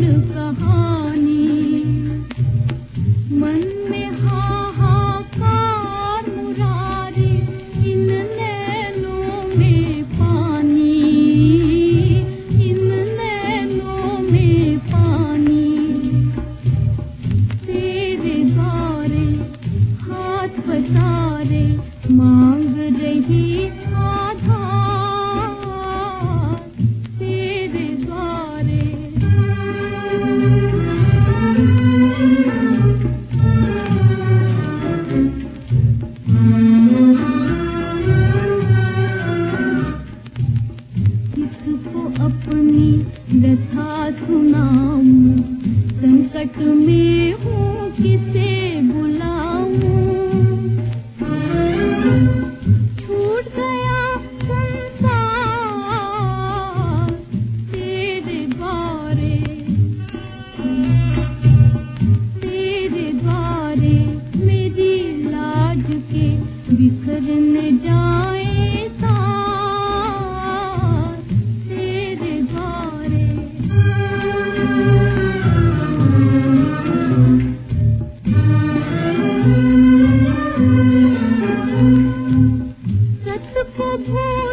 new phone. सत